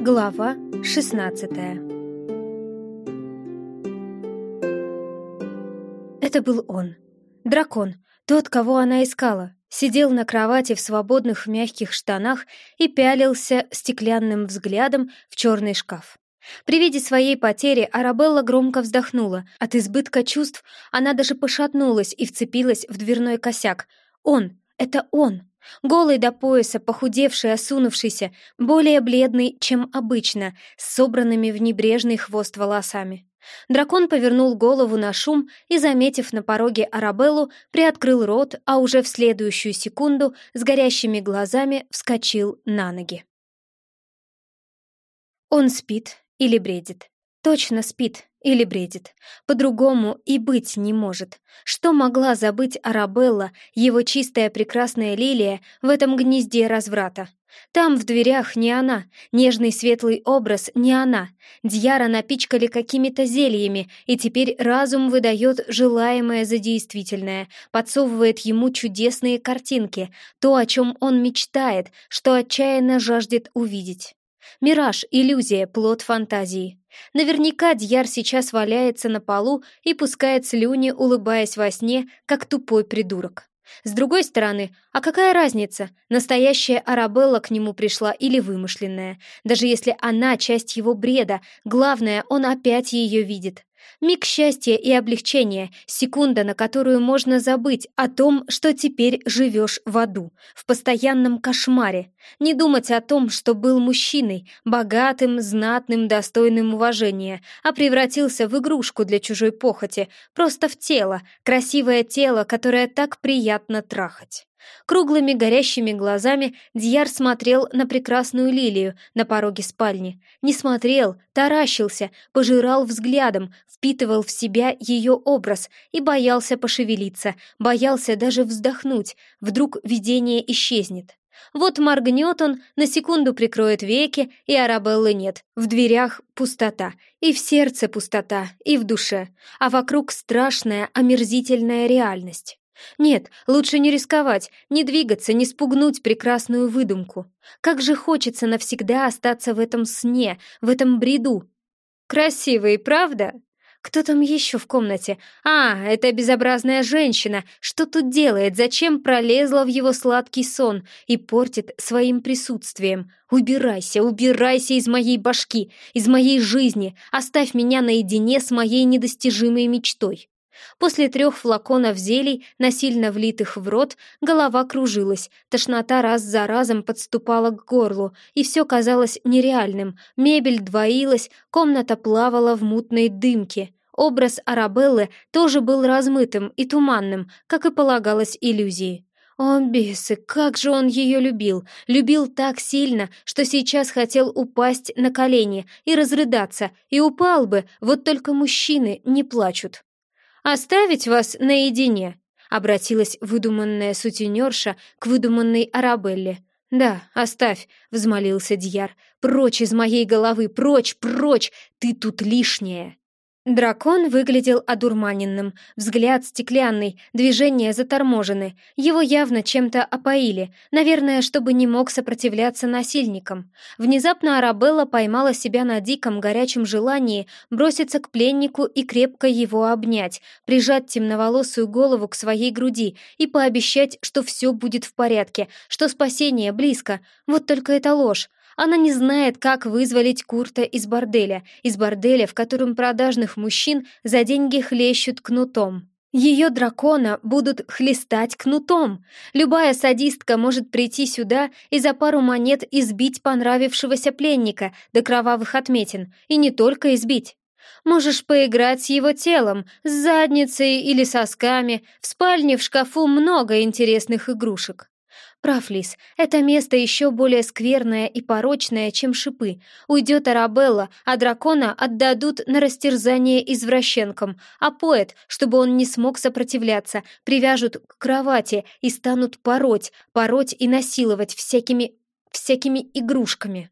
Глава 16 Это был он. Дракон, тот, кого она искала. Сидел на кровати в свободных мягких штанах и пялился стеклянным взглядом в черный шкаф. При виде своей потери Арабелла громко вздохнула. От избытка чувств она даже пошатнулась и вцепилась в дверной косяк. Он! Это он! Голый до пояса, похудевший, осунувшийся, более бледный, чем обычно, с собранными в небрежный хвост волосами. Дракон повернул голову на шум и, заметив на пороге Арабеллу, приоткрыл рот, а уже в следующую секунду с горящими глазами вскочил на ноги. Он спит или бредит. Точно спит или бредит. По-другому и быть не может. Что могла забыть Арабелла, его чистая прекрасная лилия, в этом гнезде разврата? Там, в дверях, не она, нежный светлый образ не она. Дьяра напичкали какими-то зельями, и теперь разум выдает желаемое за действительное, подсовывает ему чудесные картинки, то, о чем он мечтает, что отчаянно жаждет увидеть. Мираж, иллюзия, плод фантазии. Наверняка Дьяр сейчас валяется на полу и пускает слюни, улыбаясь во сне, как тупой придурок. С другой стороны, а какая разница, настоящая Арабелла к нему пришла или вымышленная? Даже если она часть его бреда, главное, он опять ее видит. Миг счастья и облегчения, секунда, на которую можно забыть о том, что теперь живешь в аду, в постоянном кошмаре. Не думать о том, что был мужчиной, богатым, знатным, достойным уважения, а превратился в игрушку для чужой похоти, просто в тело, красивое тело, которое так приятно трахать. Круглыми горящими глазами Дьяр смотрел на прекрасную лилию на пороге спальни. Не смотрел, таращился, пожирал взглядом, впитывал в себя ее образ и боялся пошевелиться, боялся даже вздохнуть, вдруг видение исчезнет. Вот моргнет он, на секунду прикроет веки, и Арабеллы нет. В дверях пустота, и в сердце пустота, и в душе, а вокруг страшная, омерзительная реальность. Нет, лучше не рисковать, не двигаться, не спугнуть прекрасную выдумку. Как же хочется навсегда остаться в этом сне, в этом бреду. Красивый, правда? Кто там еще в комнате? А, это безобразная женщина. Что тут делает? Зачем пролезла в его сладкий сон и портит своим присутствием? Убирайся, убирайся из моей башки, из моей жизни. Оставь меня наедине с моей недостижимой мечтой. После трех флаконов зелий, насильно влитых в рот, голова кружилась, тошнота раз за разом подступала к горлу, и все казалось нереальным. Мебель двоилась, комната плавала в мутной дымке. Образ Арабеллы тоже был размытым и туманным, как и полагалось иллюзии. О, бесы, как же он ее любил! Любил так сильно, что сейчас хотел упасть на колени и разрыдаться, и упал бы, вот только мужчины не плачут. «Оставить вас наедине», — обратилась выдуманная сутенерша к выдуманной Арабелле. «Да, оставь», — взмолился Дьяр. «Прочь из моей головы, прочь, прочь! Ты тут лишняя!» Дракон выглядел одурманенным, взгляд стеклянный, движения заторможены. Его явно чем-то опоили, наверное, чтобы не мог сопротивляться насильникам. Внезапно Арабелла поймала себя на диком горячем желании броситься к пленнику и крепко его обнять, прижать темноволосую голову к своей груди и пообещать, что все будет в порядке, что спасение близко. Вот только это ложь. Она не знает, как вызволить Курта из борделя, из борделя, в котором продажных мужчин за деньги хлещут кнутом. Ее дракона будут хлестать кнутом. Любая садистка может прийти сюда и за пару монет избить понравившегося пленника до кровавых отметин, и не только избить. Можешь поиграть с его телом, с задницей или сосками. В спальне в шкафу много интересных игрушек. Прав, Лис, это место еще более скверное и порочное, чем шипы. Уйдет Арабелла, а дракона отдадут на растерзание извращенкам, а поэт, чтобы он не смог сопротивляться, привяжут к кровати и станут пороть, пороть и насиловать всякими... всякими игрушками.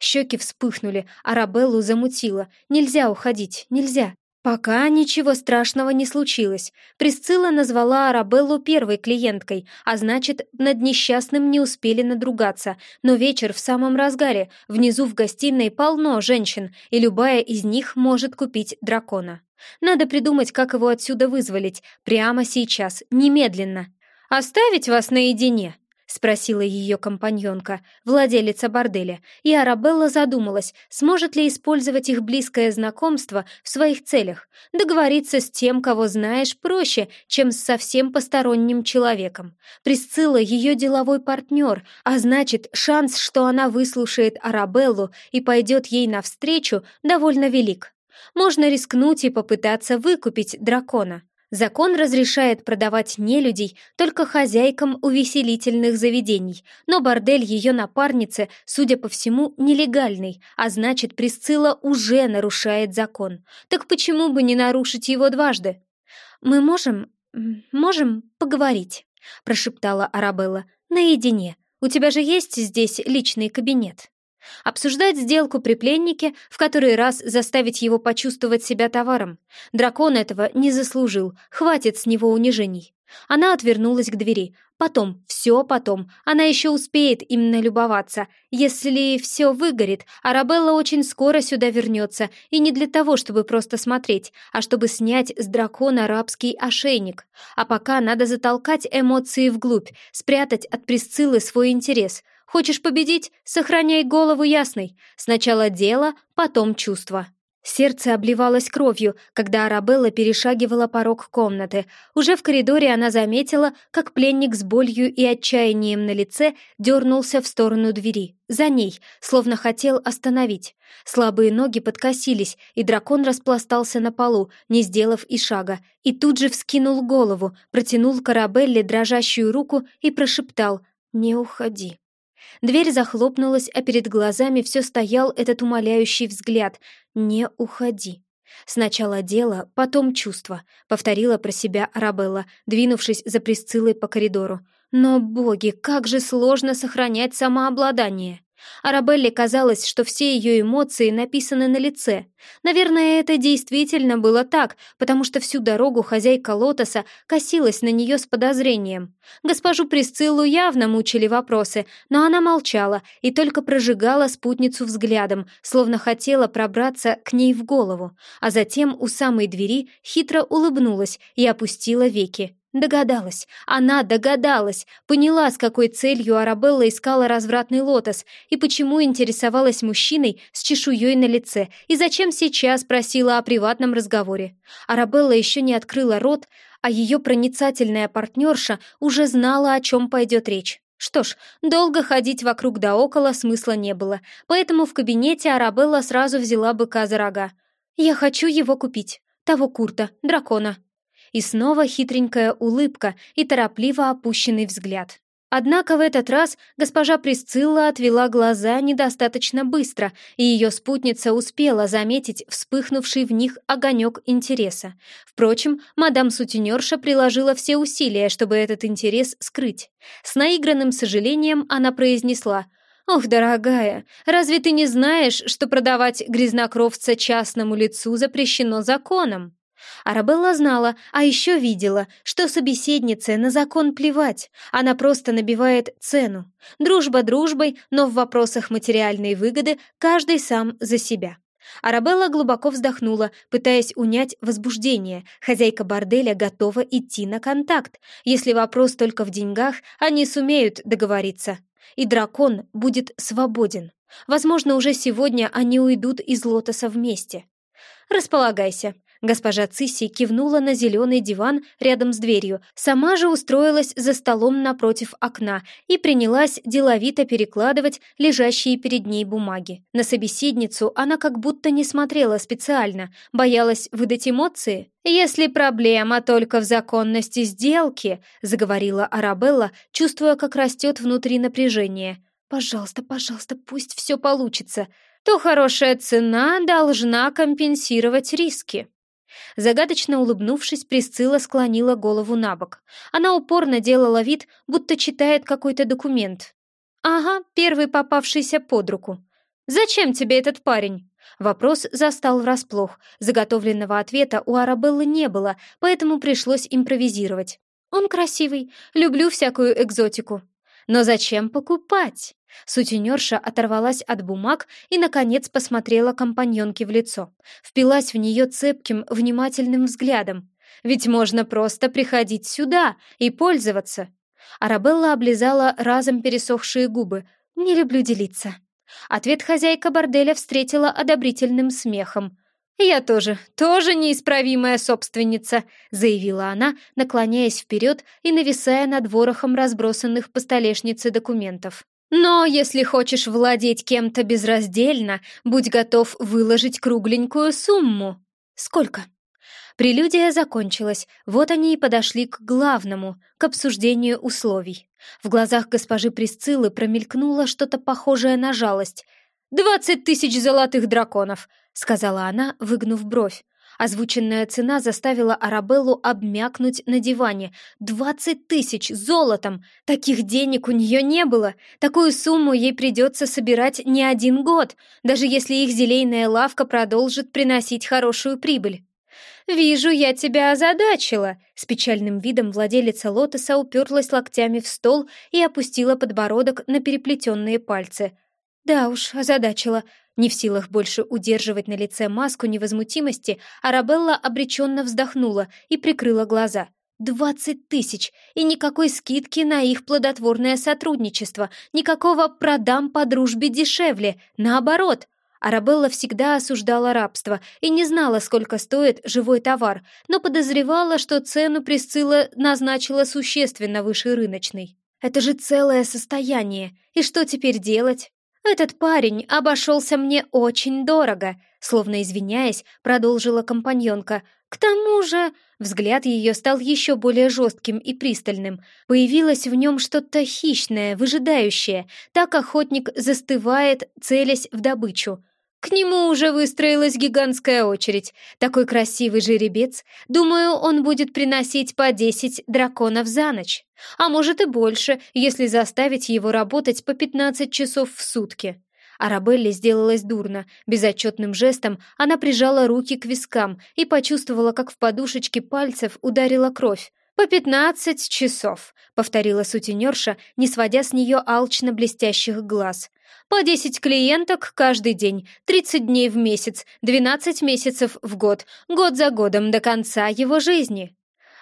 Щеки вспыхнули, Арабеллу замутило. Нельзя уходить, нельзя. Пока ничего страшного не случилось. Присцилла назвала Арабеллу первой клиенткой, а значит, над несчастным не успели надругаться. Но вечер в самом разгаре, внизу в гостиной полно женщин, и любая из них может купить дракона. Надо придумать, как его отсюда вызволить, прямо сейчас, немедленно. «Оставить вас наедине?» — спросила ее компаньонка, владелица борделя, и Арабелла задумалась, сможет ли использовать их близкое знакомство в своих целях. Договориться с тем, кого знаешь, проще, чем с совсем посторонним человеком. Присцилла — ее деловой партнер, а значит, шанс, что она выслушает Арабеллу и пойдет ей навстречу, довольно велик. Можно рискнуть и попытаться выкупить дракона. Закон разрешает продавать нелюдей только хозяйкам увеселительных заведений, но бордель ее напарницы, судя по всему, нелегальный, а значит, Присцилла уже нарушает закон. Так почему бы не нарушить его дважды? «Мы можем... можем поговорить», — прошептала Арабелла, — «наедине. У тебя же есть здесь личный кабинет?» Обсуждать сделку при пленнике, в который раз заставить его почувствовать себя товаром. Дракон этого не заслужил, хватит с него унижений. Она отвернулась к двери. Потом, все потом, она еще успеет им налюбоваться. Если все выгорит, Арабелла очень скоро сюда вернется, и не для того, чтобы просто смотреть, а чтобы снять с дракона рабский ошейник. А пока надо затолкать эмоции вглубь, спрятать от Присциллы свой интерес — Хочешь победить? Сохраняй голову ясной. Сначала дело, потом чувство. Сердце обливалось кровью, когда Арабелла перешагивала порог комнаты. Уже в коридоре она заметила, как пленник с болью и отчаянием на лице дернулся в сторону двери. За ней, словно хотел остановить. Слабые ноги подкосились, и дракон распластался на полу, не сделав и шага, и тут же вскинул голову, протянул Арабелле дрожащую руку и прошептал «Не уходи». Дверь захлопнулась, а перед глазами все стоял этот умоляющий взгляд «Не уходи». «Сначала дело, потом чувство», — повторила про себя Арабелла, двинувшись за Присциллой по коридору. «Но, боги, как же сложно сохранять самообладание!» Арабелле казалось, что все ее эмоции написаны на лице. Наверное, это действительно было так, потому что всю дорогу хозяйка Лотоса косилась на нее с подозрением. Госпожу Присциллу явно мучили вопросы, но она молчала и только прожигала спутницу взглядом, словно хотела пробраться к ней в голову, а затем у самой двери хитро улыбнулась и опустила веки. Догадалась, она догадалась, поняла, с какой целью Арабелла искала развратный лотос и почему интересовалась мужчиной с чешуей на лице и зачем сейчас просила о приватном разговоре. Арабелла еще не открыла рот, а ее проницательная партнерша уже знала, о чем пойдет речь. Что ж, долго ходить вокруг да около смысла не было, поэтому в кабинете Арабелла сразу взяла быка за рога. «Я хочу его купить, того Курта, дракона», и снова хитренькая улыбка и торопливо опущенный взгляд. Однако в этот раз госпожа Присцилла отвела глаза недостаточно быстро, и ее спутница успела заметить вспыхнувший в них огонек интереса. Впрочем, мадам сутенерша приложила все усилия, чтобы этот интерес скрыть. С наигранным сожалением она произнесла «Ох, дорогая, разве ты не знаешь, что продавать грязнокровца частному лицу запрещено законом?» Арабелла знала, а еще видела, что собеседнице на закон плевать, она просто набивает цену. Дружба дружбой, но в вопросах материальной выгоды каждый сам за себя. Арабелла глубоко вздохнула, пытаясь унять возбуждение. Хозяйка борделя готова идти на контакт. Если вопрос только в деньгах, они сумеют договориться. И дракон будет свободен. Возможно, уже сегодня они уйдут из лотоса вместе. «Располагайся», Госпожа Цисси кивнула на зеленый диван рядом с дверью, сама же устроилась за столом напротив окна и принялась деловито перекладывать лежащие перед ней бумаги. На собеседницу она как будто не смотрела специально, боялась выдать эмоции. «Если проблема только в законности сделки», — заговорила Арабелла, чувствуя, как растет внутри напряжение. «Пожалуйста, пожалуйста, пусть все получится», то хорошая цена должна компенсировать риски. Загадочно улыбнувшись, Присцилла склонила голову на бок. Она упорно делала вид, будто читает какой-то документ. «Ага, первый попавшийся под руку. Зачем тебе этот парень?» Вопрос застал врасплох. Заготовленного ответа у Арабеллы не было, поэтому пришлось импровизировать. «Он красивый. Люблю всякую экзотику». «Но зачем покупать?» Сутенерша оторвалась от бумаг и, наконец, посмотрела компаньонке в лицо. Впилась в нее цепким, внимательным взглядом. «Ведь можно просто приходить сюда и пользоваться». Арабелла облизала разом пересохшие губы. «Не люблю делиться». Ответ хозяйка борделя встретила одобрительным смехом. «Я тоже, тоже неисправимая собственница», — заявила она, наклоняясь вперед и нависая над ворохом разбросанных по столешнице документов. «Но если хочешь владеть кем-то безраздельно, будь готов выложить кругленькую сумму». «Сколько?» Прелюдия закончилась, вот они и подошли к главному, к обсуждению условий. В глазах госпожи Присциллы промелькнуло что-то похожее на жалость. «Двадцать тысяч золотых драконов!» — сказала она, выгнув бровь. Озвученная цена заставила Арабеллу обмякнуть на диване. «Двадцать тысяч! Золотом! Таких денег у нее не было! Такую сумму ей придется собирать не один год, даже если их зелейная лавка продолжит приносить хорошую прибыль!» «Вижу, я тебя озадачила!» С печальным видом владелица лотоса уперлась локтями в стол и опустила подбородок на переплетенные пальцы. «Да уж, озадачила!» Не в силах больше удерживать на лице маску невозмутимости, Арабелла обреченно вздохнула и прикрыла глаза. «Двадцать тысяч! И никакой скидки на их плодотворное сотрудничество, никакого «продам по дружбе дешевле», наоборот!» Арабелла всегда осуждала рабство и не знала, сколько стоит живой товар, но подозревала, что цену Присцилла назначила существенно выше рыночной. Это же целое состояние, и что теперь делать? Этот парень обошелся мне очень дорого, словно извиняясь, продолжила компаньонка. К тому же, взгляд ее стал еще более жестким и пристальным. Появилось в нем что-то хищное, выжидающее. Так охотник застывает, целясь в добычу. К нему уже выстроилась гигантская очередь. Такой красивый жеребец. Думаю, он будет приносить по десять драконов за ночь. А может и больше, если заставить его работать по пятнадцать часов в сутки. Арабелле сделалось дурно. Безотчетным жестом она прижала руки к вискам и почувствовала, как в подушечке пальцев ударила кровь. «По пятнадцать часов», — повторила сутенерша, не сводя с нее алчно блестящих глаз. По 10 клиенток каждый день, 30 дней в месяц, 12 месяцев в год, год за годом до конца его жизни.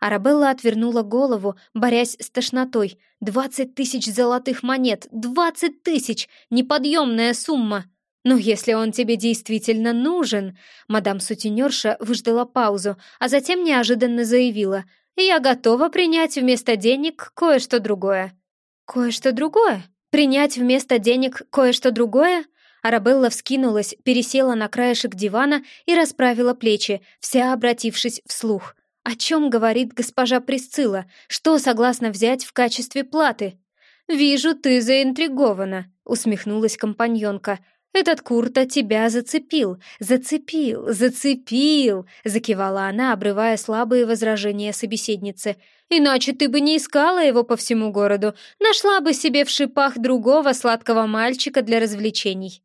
Арабелла отвернула голову, борясь с тошнотой. «Двадцать тысяч золотых монет! Двадцать тысяч! Неподъемная сумма!» «Но если он тебе действительно нужен...» Мадам сутенерша выждала паузу, а затем неожиданно заявила. «Я готова принять вместо денег кое-что другое». «Кое-что другое?» Принять вместо денег кое-что другое? Арабелла вскинулась, пересела на краешек дивана и расправила плечи, вся обратившись вслух. «О чем говорит госпожа Присцилла? Что согласна взять в качестве платы?» «Вижу, ты заинтригована», — усмехнулась компаньонка. «Этот Курта тебя зацепил, зацепил, зацепил!» — закивала она, обрывая слабые возражения собеседницы. «Иначе ты бы не искала его по всему городу, нашла бы себе в шипах другого сладкого мальчика для развлечений».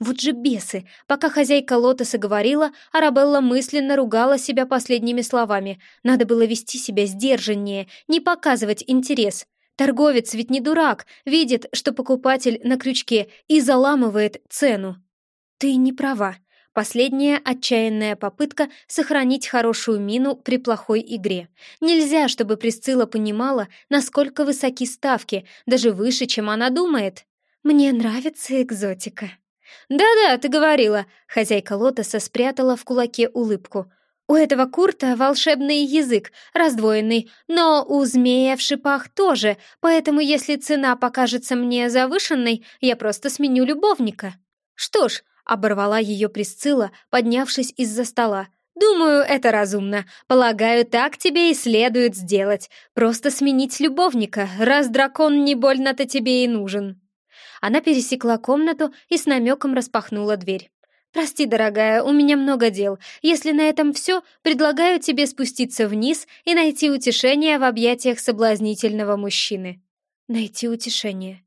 Вот же бесы! Пока хозяйка лотоса говорила, Арабелла мысленно ругала себя последними словами. Надо было вести себя сдержаннее, не показывать интерес. Торговец ведь не дурак, видит, что покупатель на крючке и заламывает цену. Ты не права. Последняя отчаянная попытка сохранить хорошую мину при плохой игре. Нельзя, чтобы Присцилла понимала, насколько высоки ставки, даже выше, чем она думает. Мне нравится экзотика. «Да-да, ты говорила», — хозяйка лотоса спрятала в кулаке улыбку. У этого Курта волшебный язык, раздвоенный, но у змея в шипах тоже, поэтому если цена покажется мне завышенной, я просто сменю любовника. Что ж, оборвала ее Присцилла, поднявшись из-за стола. «Думаю, это разумно. Полагаю, так тебе и следует сделать. Просто сменить любовника, раз дракон не больно-то тебе и нужен». Она пересекла комнату и с намеком распахнула дверь. «Прости, дорогая, у меня много дел. Если на этом все, предлагаю тебе спуститься вниз и найти утешение в объятиях соблазнительного мужчины». «Найти утешение».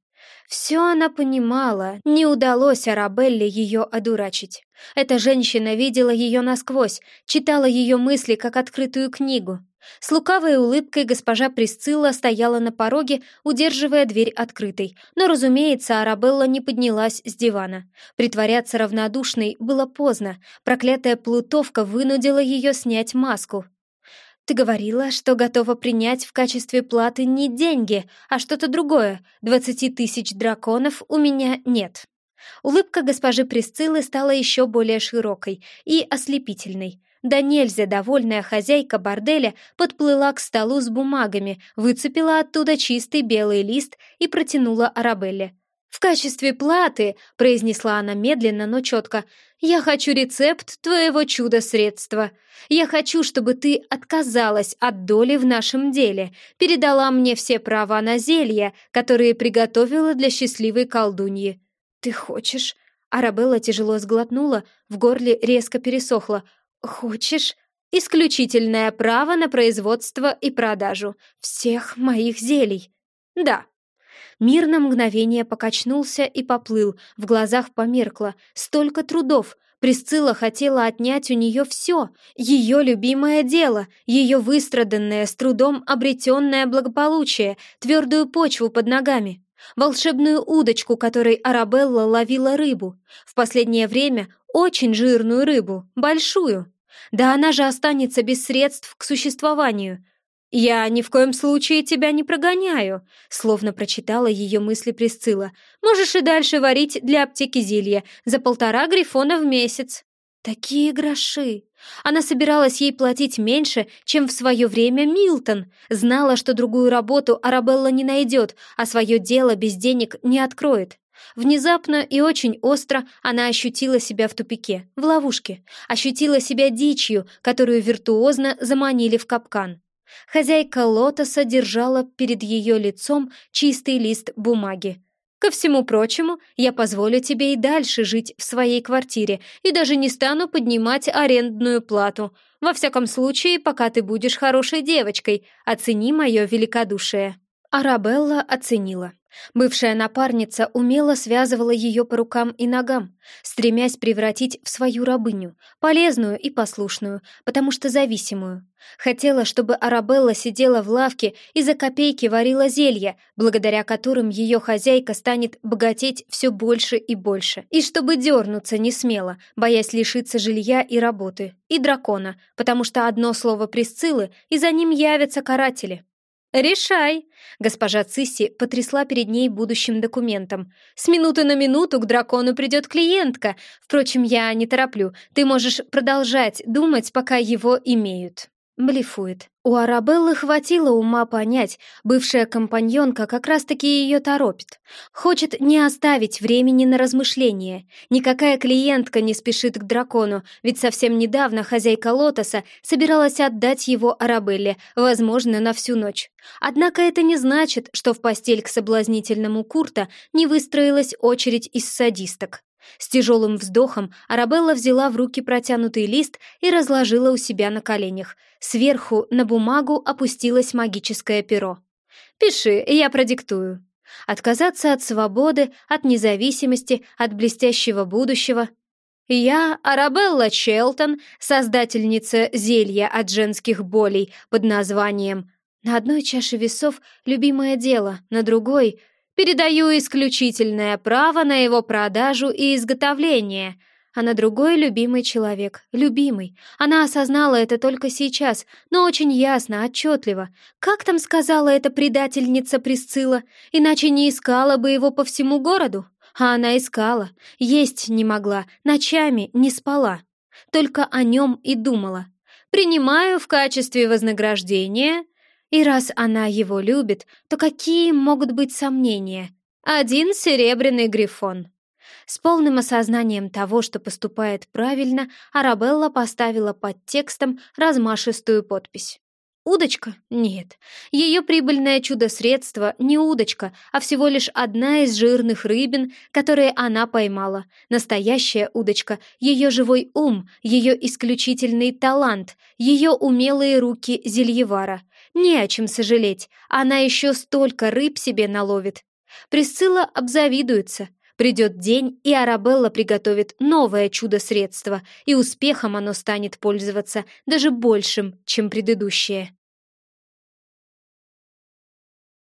Все она понимала, не удалось Арабелле ее одурачить. Эта женщина видела ее насквозь, читала ее мысли как открытую книгу. С лукавой улыбкой госпожа Присцилла стояла на пороге, удерживая дверь открытой, но, разумеется, Арабелла не поднялась с дивана. Притворяться равнодушной было поздно, проклятая плутовка вынудила ее снять маску. «Ты говорила, что готова принять в качестве платы не деньги, а что-то другое. Двадцати тысяч драконов у меня нет». Улыбка госпожи Присциллы стала еще более широкой и ослепительной. Да нельзя довольная хозяйка борделя подплыла к столу с бумагами, выцепила оттуда чистый белый лист и протянула Арабелле. «В качестве платы», — произнесла она медленно, но четко, «я хочу рецепт твоего чудо-средства. Я хочу, чтобы ты отказалась от доли в нашем деле, передала мне все права на зелья, которые приготовила для счастливой колдуньи». «Ты хочешь?» Арабелла тяжело сглотнула, в горле резко пересохло. «Хочешь?» «Исключительное право на производство и продажу всех моих зелий». «Да», Мир на мгновение покачнулся и поплыл, в глазах померкло. Столько трудов. Присцилла хотела отнять у нее все. Ее любимое дело, ее выстраданное, с трудом обретенное благополучие, твердую почву под ногами. Волшебную удочку, которой Арабелла ловила рыбу. В последнее время очень жирную рыбу, большую. Да она же останется без средств к существованию. «Я ни в коем случае тебя не прогоняю», — словно прочитала ее мысли Присцилла. «Можешь и дальше варить для аптеки зелья за полтора грифона в месяц». Такие гроши! Она собиралась ей платить меньше, чем в свое время Милтон. Знала, что другую работу Арабелла не найдет, а свое дело без денег не откроет. Внезапно и очень остро она ощутила себя в тупике, в ловушке. Ощутила себя дичью, которую виртуозно заманили в капкан. Хозяйка лотоса держала перед ее лицом чистый лист бумаги. «Ко всему прочему, я позволю тебе и дальше жить в своей квартире и даже не стану поднимать арендную плату. Во всяком случае, пока ты будешь хорошей девочкой, оцени мое великодушие». Арабелла оценила. Бывшая напарница умело связывала ее по рукам и ногам, стремясь превратить в свою рабыню, полезную и послушную, потому что зависимую. Хотела, чтобы Арабелла сидела в лавке и за копейки варила зелья, благодаря которым ее хозяйка станет богатеть все больше и больше, и чтобы дернуться не смело, боясь лишиться жилья и работы, и дракона, потому что одно слово Присциллы, и за ним явятся каратели. «Решай!» — госпожа Цисси потрясла перед ней будущим документом. «С минуты на минуту к дракону придет клиентка. Впрочем, я не тороплю. Ты можешь продолжать думать, пока его имеют». Блефует. У Арабеллы хватило ума понять, бывшая компаньонка как раз-таки ее торопит. Хочет не оставить времени на размышления. Никакая клиентка не спешит к дракону, ведь совсем недавно хозяйка Лотоса собиралась отдать его Арабелле, возможно, на всю ночь. Однако это не значит, что в постель к соблазнительному Курта не выстроилась очередь из садисток. С тяжелым вздохом Арабелла взяла в руки протянутый лист и разложила у себя на коленях. Сверху на бумагу опустилось магическое перо. «Пиши, я продиктую». Отказаться от свободы, от независимости, от блестящего будущего. Я, Арабелла Челтон, создательница зелья от женских болей под названием «На одной чаше весов любимое дело, на другой Передаю исключительное право на его продажу и изготовление. А на другой любимый человек. Любимый. Она осознала это только сейчас, но очень ясно, отчетливо. Как там сказала эта предательница Присцилла? Иначе не искала бы его по всему городу. А она искала. Есть не могла, ночами не спала. Только о нем и думала. «Принимаю в качестве вознаграждения и раз она его любит, то какие могут быть сомнения? Один серебряный грифон. С полным осознанием того, что поступает правильно, Арабелла поставила под текстом размашистую подпись. Удочка? Нет. Ее прибыльное чудо-средство не удочка, а всего лишь одна из жирных рыбин, которые она поймала. Настоящая удочка, ее живой ум, ее исключительный талант, ее умелые руки зельевара. Не о чем сожалеть, она еще столько рыб себе наловит. Присцилла обзавидуется. Придет день, и Арабелла приготовит новое чудо-средство, и успехом оно станет пользоваться даже большим, чем предыдущее.